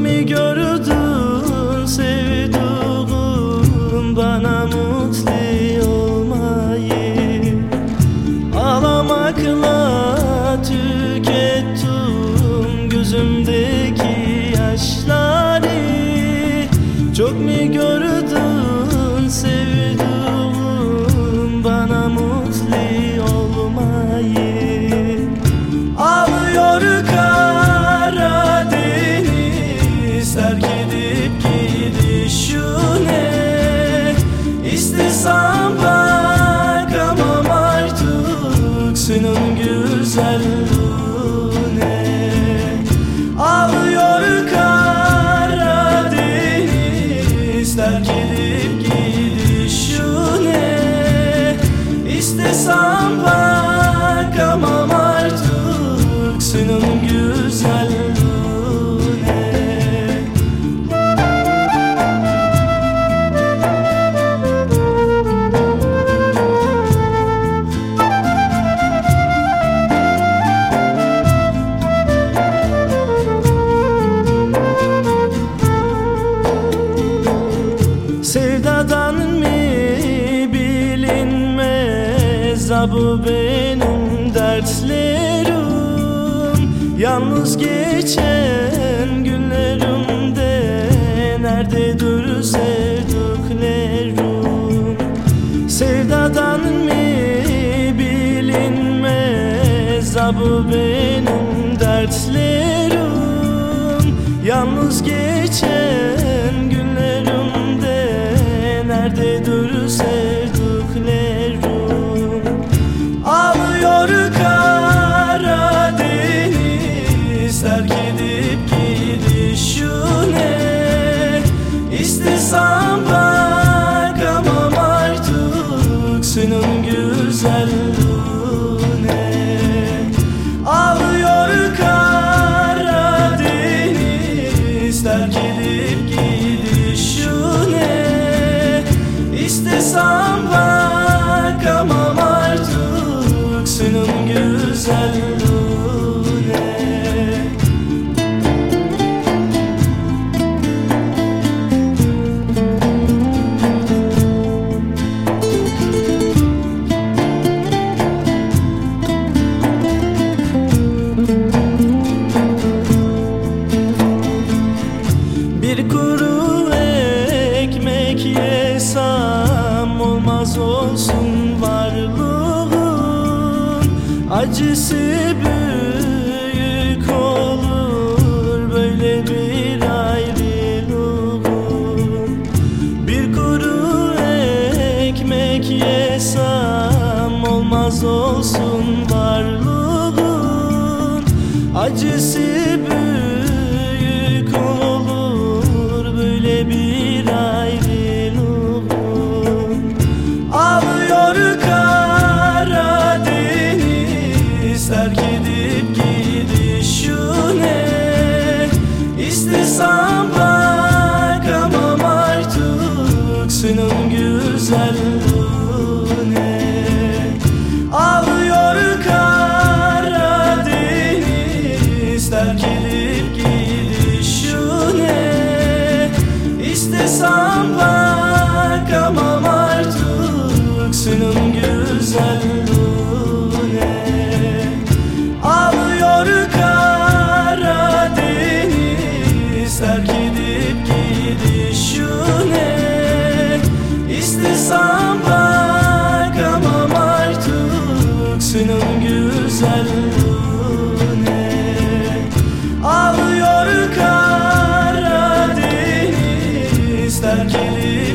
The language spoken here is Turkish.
میگاره edip gidişine İstesem bakamam artık senin güzelliğine. Ağlıyor Karadeniz terk edip gidişine İstesem bakamam artık senin güzelliğine bu benim dertlerim. Yalnız geçen günlerimde Nerededir sevdiklerim Sevdadan mı bilinmez bu benim dertlerim? Yalnız geçen Karadeniz olsun varlığın Acısı büyük olur. Böyle bir ayrılığın Bir kuru ekmek yesem olmaz olsun varlığın Acısı büyük senin Yüzünün güzelliğine Ağlıyor Karadeniz terk edip